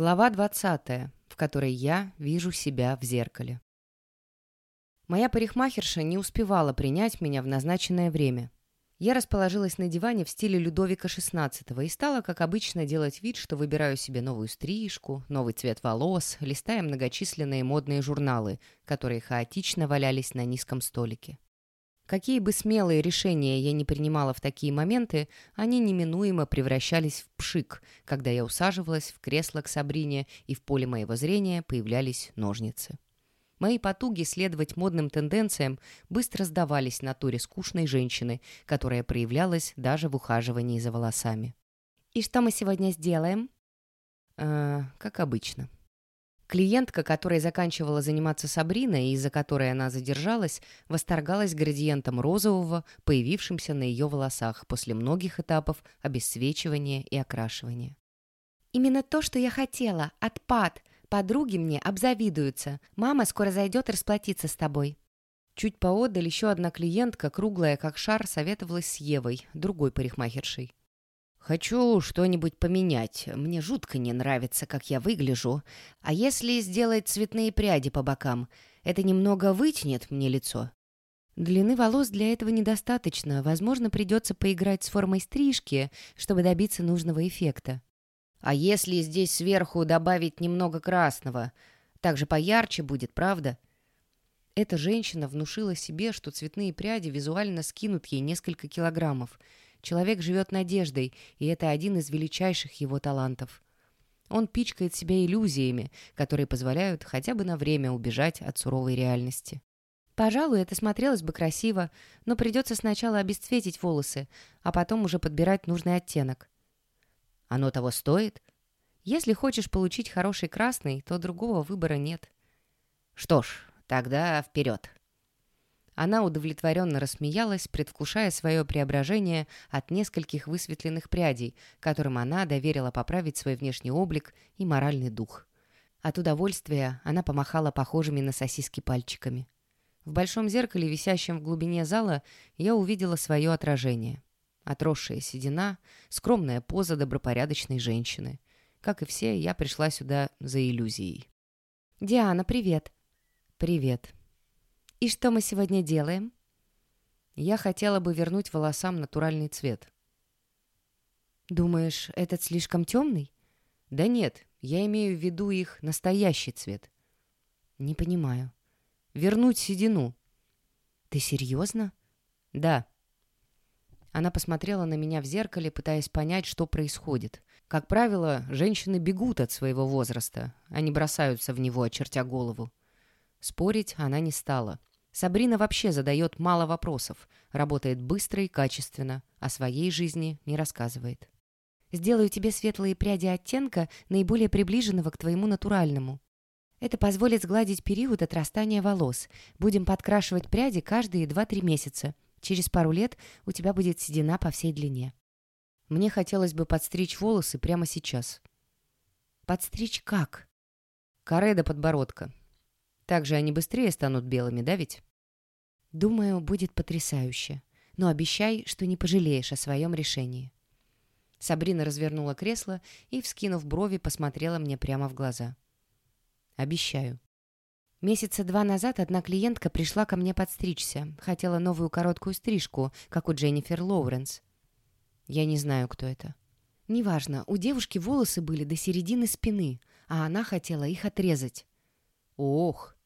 Глава 20, в которой я вижу себя в зеркале. Моя парикмахерша не успевала принять меня в назначенное время. Я расположилась на диване в стиле Людовика XVI и стала, как обычно, делать вид, что выбираю себе новую стрижку, новый цвет волос, листая многочисленные модные журналы, которые хаотично валялись на низком столике. Какие бы смелые решения я не принимала в такие моменты, они неминуемо превращались в пшик, когда я усаживалась в кресло к Сабрине, и в поле моего зрения появлялись ножницы. Мои потуги следовать модным тенденциям быстро сдавались натуре скучной женщины, которая проявлялась даже в ухаживании за волосами. «И что мы сегодня сделаем?» «Э, «Как обычно», Клиентка, которая заканчивала заниматься Сабриной и из-за которой она задержалась, восторгалась градиентом розового, появившимся на ее волосах после многих этапов обесцвечивания и окрашивания. «Именно то, что я хотела. Отпад. Подруги мне обзавидуются. Мама скоро зайдет расплатиться с тобой». Чуть поодаль еще одна клиентка, круглая как шар, советовалась с Евой, другой парикмахершей. «Хочу что-нибудь поменять. Мне жутко не нравится, как я выгляжу. А если сделать цветные пряди по бокам, это немного вытянет мне лицо?» Длины волос для этого недостаточно. Возможно, придется поиграть с формой стрижки, чтобы добиться нужного эффекта. «А если здесь сверху добавить немного красного? Так же поярче будет, правда?» Эта женщина внушила себе, что цветные пряди визуально скинут ей несколько килограммов – Человек живет надеждой, и это один из величайших его талантов. Он пичкает себя иллюзиями, которые позволяют хотя бы на время убежать от суровой реальности. Пожалуй, это смотрелось бы красиво, но придется сначала обесцветить волосы, а потом уже подбирать нужный оттенок. Оно того стоит? Если хочешь получить хороший красный, то другого выбора нет. Что ж, тогда вперед. Она удовлетворенно рассмеялась, предвкушая свое преображение от нескольких высветленных прядей, которым она доверила поправить свой внешний облик и моральный дух. От удовольствия она помахала похожими на сосиски пальчиками. В большом зеркале, висящем в глубине зала, я увидела свое отражение. Отросшая седина, скромная поза добропорядочной женщины. Как и все, я пришла сюда за иллюзией. «Диана, привет!» «Привет!» «И что мы сегодня делаем?» Я хотела бы вернуть волосам натуральный цвет. «Думаешь, этот слишком темный?» «Да нет, я имею в виду их настоящий цвет». «Не понимаю». «Вернуть седину». «Ты серьезно?» «Да». Она посмотрела на меня в зеркале, пытаясь понять, что происходит. Как правило, женщины бегут от своего возраста, они бросаются в него, очертя голову. Спорить она не стала. Сабрина вообще задает мало вопросов, работает быстро и качественно, о своей жизни не рассказывает. «Сделаю тебе светлые пряди оттенка, наиболее приближенного к твоему натуральному. Это позволит сгладить период отрастания волос. Будем подкрашивать пряди каждые 2-3 месяца. Через пару лет у тебя будет седина по всей длине». Мне хотелось бы подстричь волосы прямо сейчас. «Подстричь как?» Каре до подбородка. Так же они быстрее станут белыми, да ведь? Думаю, будет потрясающе. Но обещай, что не пожалеешь о своем решении. Сабрина развернула кресло и, вскинув брови, посмотрела мне прямо в глаза. «Обещаю». Месяца два назад одна клиентка пришла ко мне подстричься. Хотела новую короткую стрижку, как у Дженнифер Лоуренс. Я не знаю, кто это. Неважно, у девушки волосы были до середины спины, а она хотела их отрезать. Ох,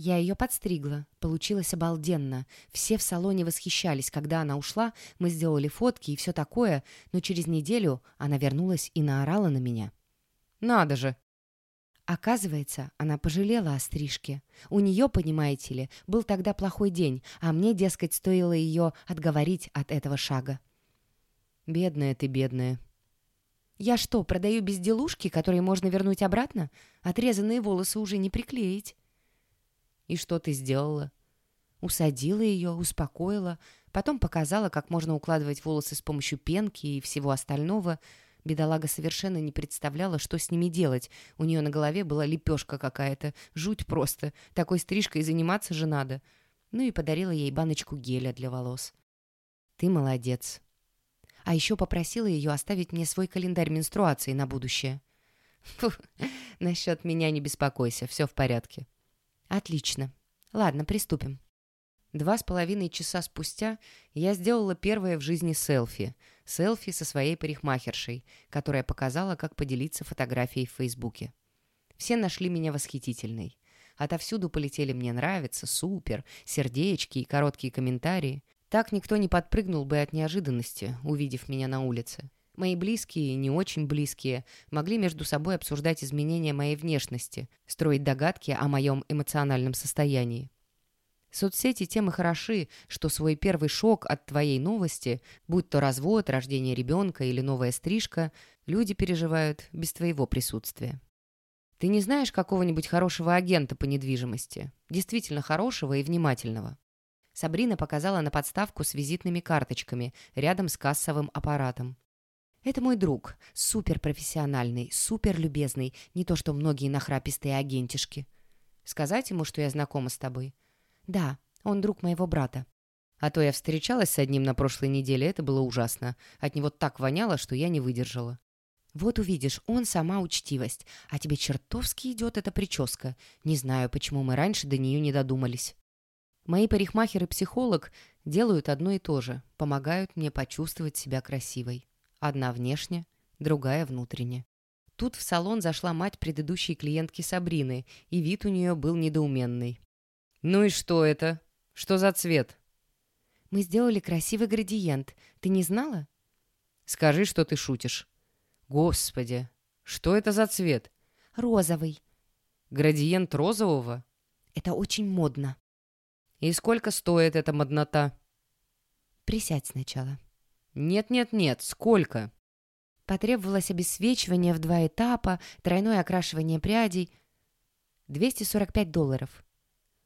я ее подстригла. Получилось обалденно. Все в салоне восхищались. Когда она ушла, мы сделали фотки и все такое, но через неделю она вернулась и наорала на меня. «Надо же!» Оказывается, она пожалела о стрижке. У нее, понимаете ли, был тогда плохой день, а мне, дескать, стоило ее отговорить от этого шага. «Бедная ты, бедная», «Я что, продаю безделушки, которые можно вернуть обратно? Отрезанные волосы уже не приклеить». «И что ты сделала?» Усадила ее, успокоила, потом показала, как можно укладывать волосы с помощью пенки и всего остального. Бедолага совершенно не представляла, что с ними делать. У нее на голове была лепешка какая-то. Жуть просто. Такой стрижкой заниматься же надо. Ну и подарила ей баночку геля для волос. «Ты молодец». А еще попросила ее оставить мне свой календарь менструации на будущее. Фу, насчет меня не беспокойся, все в порядке. Отлично. Ладно, приступим. Два с половиной часа спустя я сделала первое в жизни селфи. Селфи со своей парикмахершей, которая показала, как поделиться фотографией в Фейсбуке. Все нашли меня восхитительной. Отовсюду полетели «мне нравится», «супер», сердечки и короткие комментарии. Так никто не подпрыгнул бы от неожиданности, увидев меня на улице. Мои близкие и не очень близкие могли между собой обсуждать изменения моей внешности, строить догадки о моем эмоциональном состоянии. Соцсети тем и хороши, что свой первый шок от твоей новости, будь то развод, рождение ребенка или новая стрижка, люди переживают без твоего присутствия. Ты не знаешь какого-нибудь хорошего агента по недвижимости? Действительно хорошего и внимательного. Сабрина показала на подставку с визитными карточками рядом с кассовым аппаратом. «Это мой друг. Суперпрофессиональный, суперлюбезный, не то что многие нахрапистые агентишки. Сказать ему, что я знакома с тобой?» «Да, он друг моего брата». А то я встречалась с одним на прошлой неделе, это было ужасно. От него так воняло, что я не выдержала. «Вот увидишь, он сама учтивость, а тебе чертовски идет эта прическа. Не знаю, почему мы раньше до нее не додумались». Мои парикмахер и психолог делают одно и то же, помогают мне почувствовать себя красивой. Одна внешне, другая внутренне. Тут в салон зашла мать предыдущей клиентки Сабрины, и вид у нее был недоуменный. «Ну и что это? Что за цвет?» «Мы сделали красивый градиент. Ты не знала?» «Скажи, что ты шутишь». «Господи, что это за цвет?» «Розовый». «Градиент розового?» «Это очень модно». «И сколько стоит эта моднота?» «Присядь сначала». «Нет-нет-нет, сколько?» Потребовалось обесвечивание в два этапа, тройное окрашивание прядей. 245 долларов.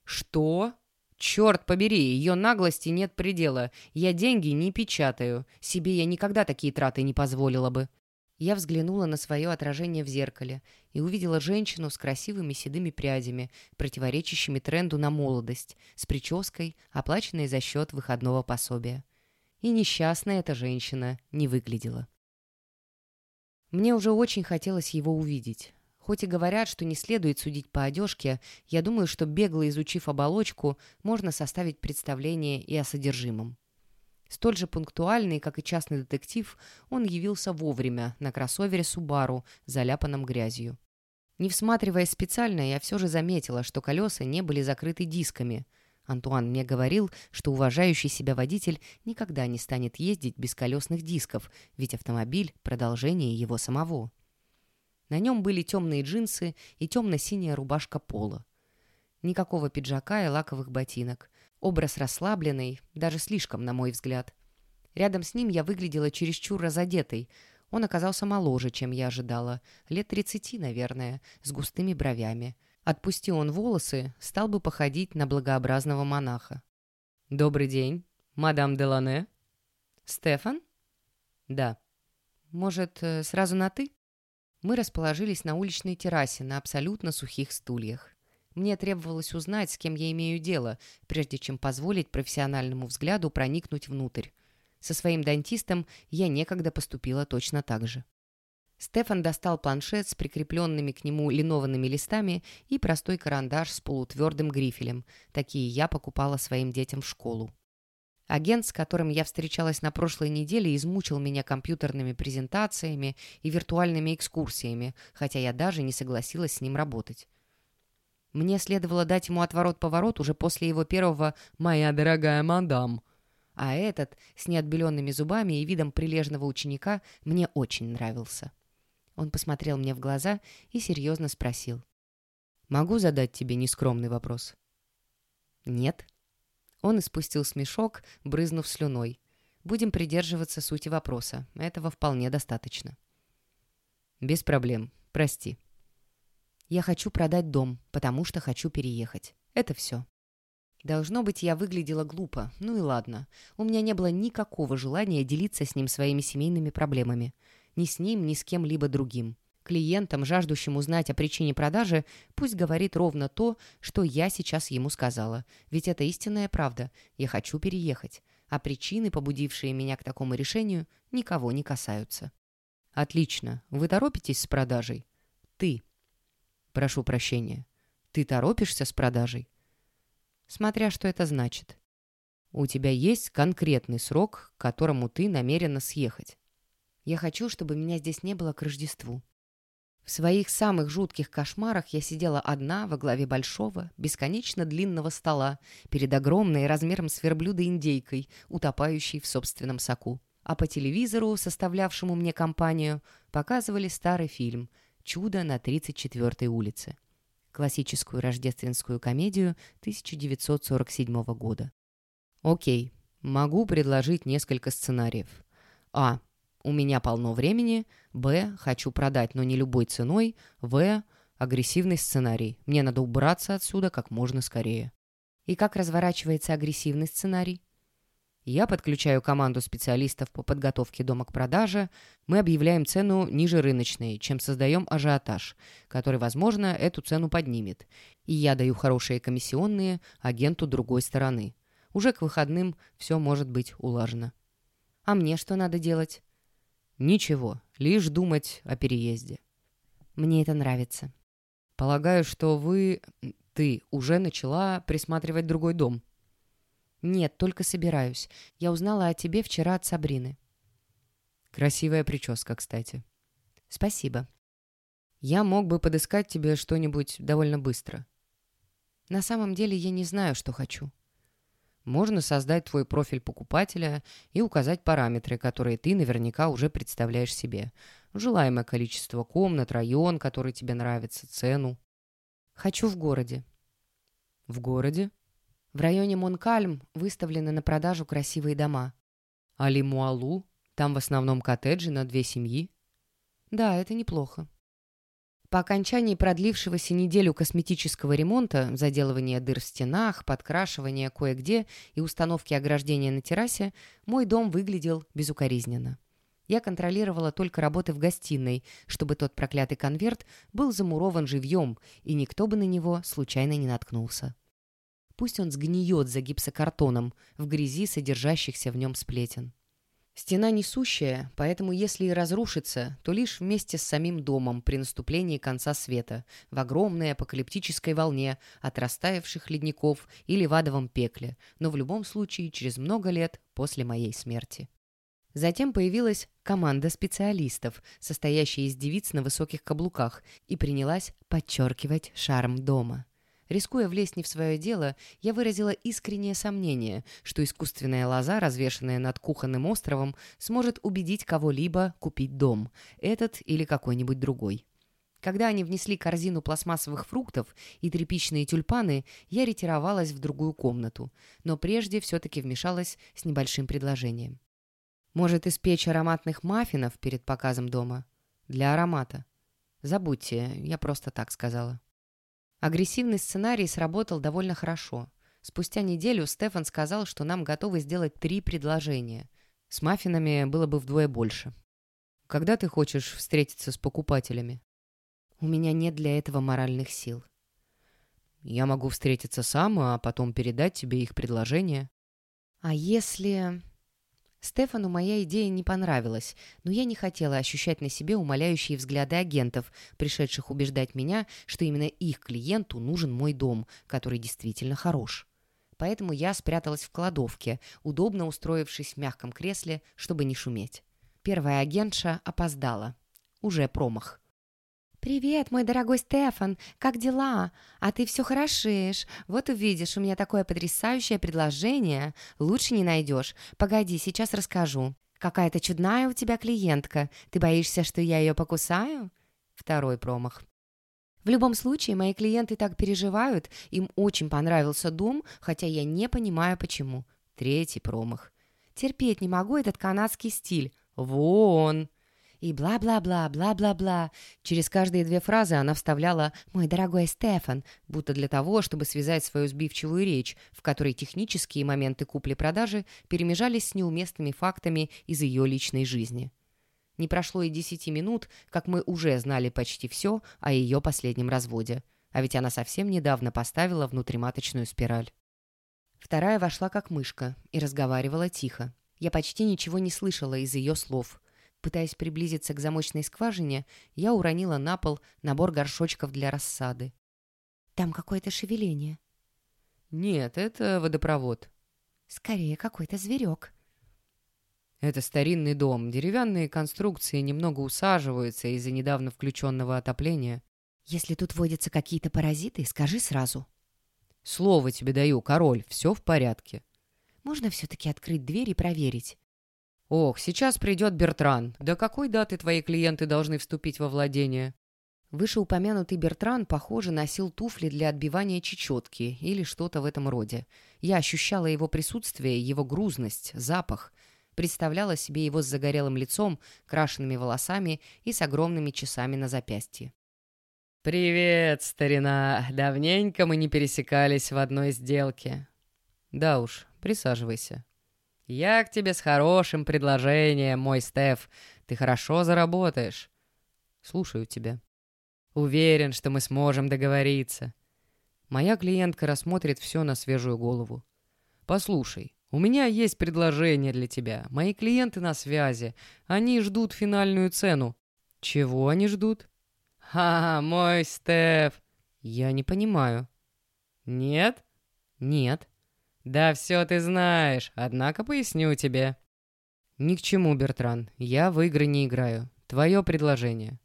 «Что? Черт побери, ее наглости нет предела. Я деньги не печатаю. Себе я никогда такие траты не позволила бы». Я взглянула на свое отражение в зеркале и увидела женщину с красивыми седыми прядями, противоречащими тренду на молодость, с прической, оплаченной за счет выходного пособия. И несчастная эта женщина не выглядела. Мне уже очень хотелось его увидеть. Хоть и говорят, что не следует судить по одежке, я думаю, что бегло изучив оболочку, можно составить представление и о содержимом. Столь же пунктуальный, как и частный детектив, он явился вовремя на кроссовере Субару, заляпанном грязью. Не всматриваясь специально, я все же заметила, что колеса не были закрыты дисками. Антуан мне говорил, что уважающий себя водитель никогда не станет ездить без колесных дисков, ведь автомобиль – продолжение его самого. На нем были темные джинсы и темно-синяя рубашка пола. Никакого пиджака и лаковых ботинок. Образ расслабленный, даже слишком, на мой взгляд. Рядом с ним я выглядела чересчур разодетой. Он оказался моложе, чем я ожидала. Лет тридцати, наверное, с густыми бровями. Отпусти он волосы, стал бы походить на благообразного монаха. «Добрый день, мадам Делане». «Стефан?» «Да». «Может, э, сразу на «ты»?» Мы расположились на уличной террасе на абсолютно сухих стульях. Мне требовалось узнать, с кем я имею дело, прежде чем позволить профессиональному взгляду проникнуть внутрь. Со своим дантистом я некогда поступила точно так же. Стефан достал планшет с прикрепленными к нему линованными листами и простой карандаш с полутвердым грифелем. Такие я покупала своим детям в школу. Агент, с которым я встречалась на прошлой неделе, измучил меня компьютерными презентациями и виртуальными экскурсиями, хотя я даже не согласилась с ним работать. Мне следовало дать ему отворот-поворот уже после его первого «Моя дорогая мадам». А этот, с неотбеленными зубами и видом прилежного ученика, мне очень нравился. Он посмотрел мне в глаза и серьезно спросил. «Могу задать тебе нескромный вопрос?» «Нет», он испустил смешок, брызнув слюной. Будем придерживаться сути вопроса. Этого вполне достаточно. Без проблем. Прости. Я хочу продать дом, потому что хочу переехать. Это все. Должно быть, я выглядела глупо. Ну и ладно. У меня не было никакого желания делиться с ним своими семейными проблемами. Ни с ним, ни с кем-либо другим. Клиентам, жаждущим узнать о причине продажи, пусть говорит ровно то, что я сейчас ему сказала. Ведь это истинная правда. Я хочу переехать. А причины, побудившие меня к такому решению, никого не касаются. Отлично. Вы торопитесь с продажей? Ты. Прошу прощения. Ты торопишься с продажей? Смотря что это значит. У тебя есть конкретный срок, к которому ты намерена съехать. Я хочу, чтобы меня здесь не было к Рождеству. В своих самых жутких кошмарах я сидела одна во главе большого, бесконечно длинного стола перед огромной размером с верблюда индейкой, утопающей в собственном соку. А по телевизору, составлявшему мне компанию, показывали старый фильм «Чудо на 34-й улице» классическую рождественскую комедию 1947 года. Окей, могу предложить несколько сценариев. А. У меня полно времени. Б. Хочу продать, но не любой ценой. В. Агрессивный сценарий. Мне надо убраться отсюда как можно скорее. И как разворачивается агрессивный сценарий? Я подключаю команду специалистов по подготовке дома к продаже. Мы объявляем цену ниже рыночной, чем создаем ажиотаж, который, возможно, эту цену поднимет. И я даю хорошие комиссионные агенту другой стороны. Уже к выходным все может быть улажено. А мне что надо делать? Ничего, лишь думать о переезде. Мне это нравится. Полагаю, что вы... Ты уже начала присматривать другой дом. «Нет, только собираюсь. Я узнала о тебе вчера от Сабрины». «Красивая прическа, кстати». «Спасибо». «Я мог бы подыскать тебе что-нибудь довольно быстро». «На самом деле я не знаю, что хочу». Можно создать твой профиль покупателя и указать параметры, которые ты наверняка уже представляешь себе. Желаемое количество комнат, район, который тебе нравится, цену. Хочу в городе. В городе? В районе Монкальм выставлены на продажу красивые дома. А Лимуалу? Там в основном коттеджи на две семьи? Да, это неплохо. По окончании продлившегося неделю косметического ремонта, заделывания дыр в стенах, подкрашивания кое-где и установки ограждения на террасе, мой дом выглядел безукоризненно. Я контролировала только работы в гостиной, чтобы тот проклятый конверт был замурован живьем, и никто бы на него случайно не наткнулся. Пусть он сгниет за гипсокартоном в грязи содержащихся в нем сплетен. Стена несущая, поэтому если и разрушится, то лишь вместе с самим домом при наступлении конца света, в огромной апокалиптической волне от растаявших ледников или в адовом пекле, но в любом случае через много лет после моей смерти. Затем появилась команда специалистов, состоящая из девиц на высоких каблуках, и принялась подчеркивать шарм дома. Рискуя влезть не в свое дело, я выразила искреннее сомнение, что искусственная лоза, развешанная над кухонным островом, сможет убедить кого-либо купить дом, этот или какой-нибудь другой. Когда они внесли корзину пластмассовых фруктов и тряпичные тюльпаны, я ретировалась в другую комнату, но прежде все-таки вмешалась с небольшим предложением. «Может, испечь ароматных маффинов перед показом дома? Для аромата?» «Забудьте, я просто так сказала». Агрессивный сценарий сработал довольно хорошо. Спустя неделю Стефан сказал, что нам готовы сделать три предложения. С маффинами было бы вдвое больше. «Когда ты хочешь встретиться с покупателями?» «У меня нет для этого моральных сил». «Я могу встретиться сам, а потом передать тебе их предложение». «А если...» Стефану моя идея не понравилась, но я не хотела ощущать на себе умоляющие взгляды агентов, пришедших убеждать меня, что именно их клиенту нужен мой дом, который действительно хорош. Поэтому я спряталась в кладовке, удобно устроившись в мягком кресле, чтобы не шуметь. Первая агентша опоздала. Уже промах. «Привет, мой дорогой Стефан! Как дела? А ты все хорошеешь. Вот увидишь, у меня такое потрясающее предложение. Лучше не найдешь. Погоди, сейчас расскажу. Какая-то чудная у тебя клиентка. Ты боишься, что я ее покусаю?» Второй промах. В любом случае, мои клиенты так переживают, им очень понравился дом, хотя я не понимаю, почему. Третий промах. Терпеть не могу этот канадский стиль. Вон! И бла-бла-бла, бла-бла-бла. Через каждые две фразы она вставляла «мой дорогой Стефан», будто для того, чтобы связать свою сбивчивую речь, в которой технические моменты купли-продажи перемежались с неуместными фактами из ее личной жизни. Не прошло и десяти минут, как мы уже знали почти все о ее последнем разводе. А ведь она совсем недавно поставила внутриматочную спираль. Вторая вошла как мышка и разговаривала тихо. Я почти ничего не слышала из ее слов – Пытаясь приблизиться к замочной скважине, я уронила на пол набор горшочков для рассады. «Там какое-то шевеление». «Нет, это водопровод». «Скорее, какой-то зверек». «Это старинный дом. Деревянные конструкции немного усаживаются из-за недавно включенного отопления». «Если тут водятся какие-то паразиты, скажи сразу». «Слово тебе даю, король, все в порядке». «Можно все-таки открыть дверь и проверить?» «Ох, сейчас придет Бертран. До какой даты твои клиенты должны вступить во владение?» Вышеупомянутый Бертран, похоже, носил туфли для отбивания чечетки или что-то в этом роде. Я ощущала его присутствие, его грузность, запах. Представляла себе его с загорелым лицом, крашенными волосами и с огромными часами на запястье. «Привет, старина! Давненько мы не пересекались в одной сделке». «Да уж, присаживайся». «Я к тебе с хорошим предложением, мой Стеф. Ты хорошо заработаешь». «Слушаю тебя». «Уверен, что мы сможем договориться». Моя клиентка рассмотрит все на свежую голову. «Послушай, у меня есть предложение для тебя. Мои клиенты на связи. Они ждут финальную цену». «Чего они ждут?» «Ха, мой Стеф!» «Я не понимаю». «Нет?» «Нет». «Да все ты знаешь, однако поясню тебе». «Ни к чему, Бертран. Я в игры не играю. Твое предложение».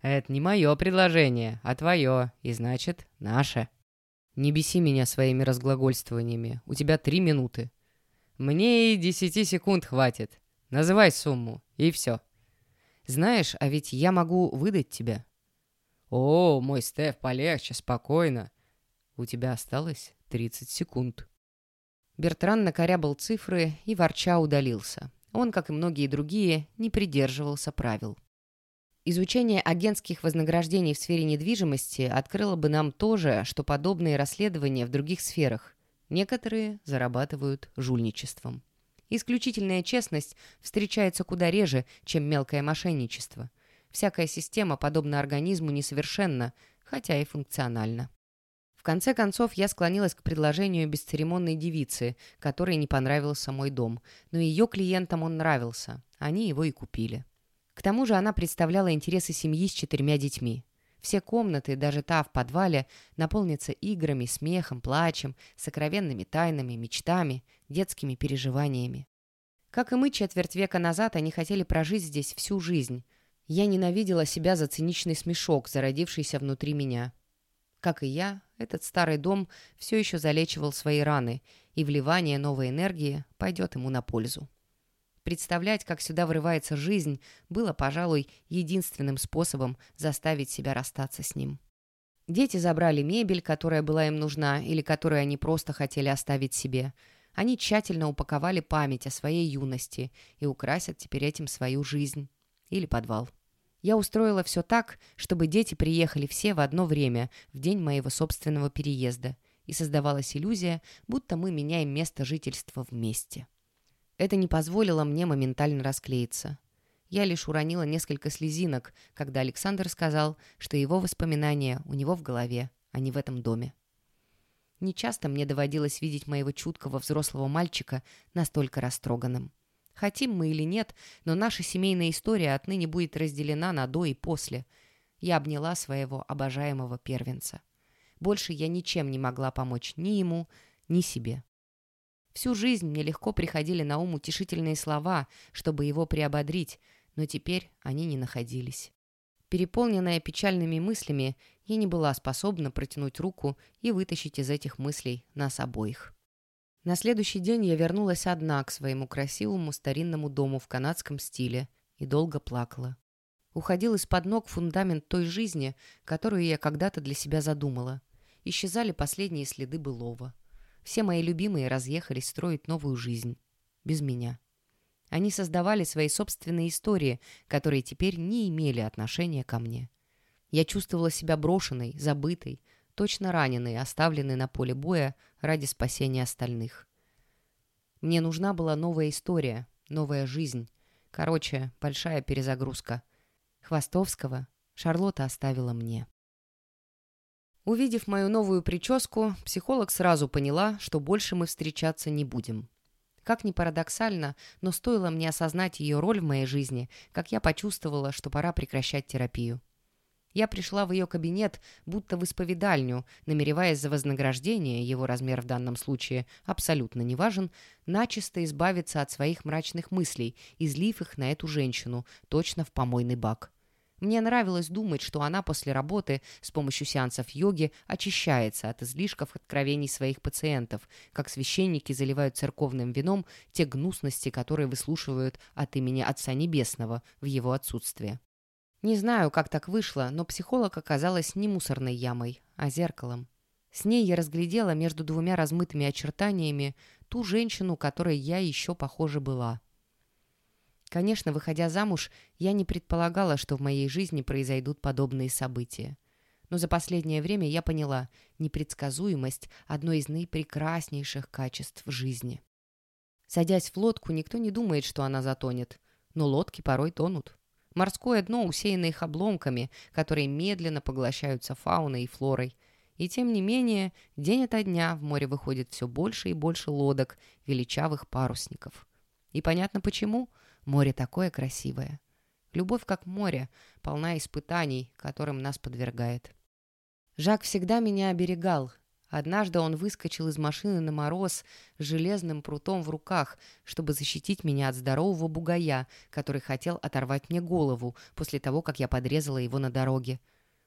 «Это не мое предложение, а твое, и значит, наше». «Не беси меня своими разглагольствованиями. У тебя три минуты». «Мне и десяти секунд хватит. Называй сумму, и все». «Знаешь, а ведь я могу выдать тебя». «О, мой Стеф, полегче, спокойно». «У тебя осталось тридцать секунд». Бертран накорябал цифры и ворча удалился. Он, как и многие другие, не придерживался правил. Изучение агентских вознаграждений в сфере недвижимости открыло бы нам то же, что подобные расследования в других сферах. Некоторые зарабатывают жульничеством. Исключительная честность встречается куда реже, чем мелкое мошенничество. Всякая система, подобно организму, несовершенна, хотя и функциональна. В конце концов, я склонилась к предложению бесцеремонной девицы, которой не понравился мой дом, но ее клиентам он нравился, они его и купили. К тому же она представляла интересы семьи с четырьмя детьми. Все комнаты, даже та в подвале, наполнятся играми, смехом, плачем, сокровенными тайнами, мечтами, детскими переживаниями. Как и мы четверть века назад, они хотели прожить здесь всю жизнь. Я ненавидела себя за циничный смешок, зародившийся внутри меня. Как и я, этот старый дом все еще залечивал свои раны, и вливание новой энергии пойдет ему на пользу. Представлять, как сюда врывается жизнь, было, пожалуй, единственным способом заставить себя расстаться с ним. Дети забрали мебель, которая была им нужна или которую они просто хотели оставить себе. Они тщательно упаковали память о своей юности и украсят теперь этим свою жизнь. Или подвал. Я устроила все так, чтобы дети приехали все в одно время, в день моего собственного переезда, и создавалась иллюзия, будто мы меняем место жительства вместе. Это не позволило мне моментально расклеиться. Я лишь уронила несколько слезинок, когда Александр сказал, что его воспоминания у него в голове, а не в этом доме. Нечасто мне доводилось видеть моего чуткого взрослого мальчика настолько растроганным. Хотим мы или нет, но наша семейная история отныне будет разделена на «до» и «после». Я обняла своего обожаемого первенца. Больше я ничем не могла помочь ни ему, ни себе. Всю жизнь мне легко приходили на ум утешительные слова, чтобы его приободрить, но теперь они не находились. Переполненная печальными мыслями, я не была способна протянуть руку и вытащить из этих мыслей нас обоих. На следующий день я вернулась одна к своему красивому старинному дому в канадском стиле и долго плакала. Уходил из-под ног фундамент той жизни, которую я когда-то для себя задумала. Исчезали последние следы былого. Все мои любимые разъехались строить новую жизнь. Без меня. Они создавали свои собственные истории, которые теперь не имели отношения ко мне. Я чувствовала себя брошенной, забытой, точно раненый, оставленный на поле боя ради спасения остальных. Мне нужна была новая история, новая жизнь. Короче, большая перезагрузка. Хвостовского Шарлотта оставила мне. Увидев мою новую прическу, психолог сразу поняла, что больше мы встречаться не будем. Как ни парадоксально, но стоило мне осознать ее роль в моей жизни, как я почувствовала, что пора прекращать терапию. Я пришла в ее кабинет, будто в исповедальню, намереваясь за вознаграждение, его размер в данном случае абсолютно не важен, начисто избавиться от своих мрачных мыслей, излив их на эту женщину, точно в помойный бак. Мне нравилось думать, что она после работы с помощью сеансов йоги очищается от излишков откровений своих пациентов, как священники заливают церковным вином те гнусности, которые выслушивают от имени Отца Небесного в его отсутствие. Не знаю, как так вышло, но психолог оказалась не мусорной ямой, а зеркалом. С ней я разглядела между двумя размытыми очертаниями ту женщину, которой я еще, похоже, была. Конечно, выходя замуж, я не предполагала, что в моей жизни произойдут подобные события. Но за последнее время я поняла, непредсказуемость – одно из наипрекраснейших качеств жизни. Садясь в лодку, никто не думает, что она затонет, но лодки порой тонут. Морское дно усеяно их обломками, которые медленно поглощаются фауной и флорой. И тем не менее, день ото дня в море выходит все больше и больше лодок, величавых парусников. И понятно почему. Море такое красивое. Любовь как море, полна испытаний, которым нас подвергает. Жак всегда меня оберегал, Однажды он выскочил из машины на мороз с железным прутом в руках, чтобы защитить меня от здорового бугая, который хотел оторвать мне голову после того, как я подрезала его на дороге.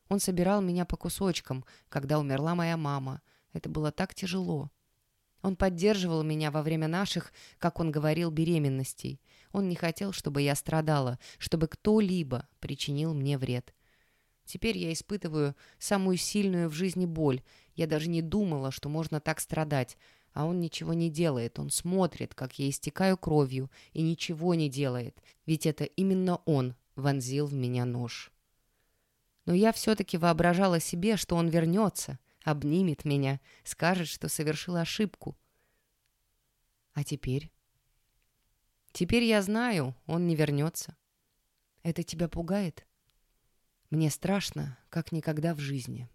Он собирал меня по кусочкам, когда умерла моя мама. Это было так тяжело. Он поддерживал меня во время наших, как он говорил, беременностей. Он не хотел, чтобы я страдала, чтобы кто-либо причинил мне вред. Теперь я испытываю самую сильную в жизни боль. Я даже не думала, что можно так страдать. А он ничего не делает. Он смотрит, как я истекаю кровью, и ничего не делает. Ведь это именно он вонзил в меня нож. Но я все-таки воображала себе, что он вернется, обнимет меня, скажет, что совершил ошибку. А теперь? Теперь я знаю, он не вернется. Это тебя пугает? Мне страшно, как никогда в жизни.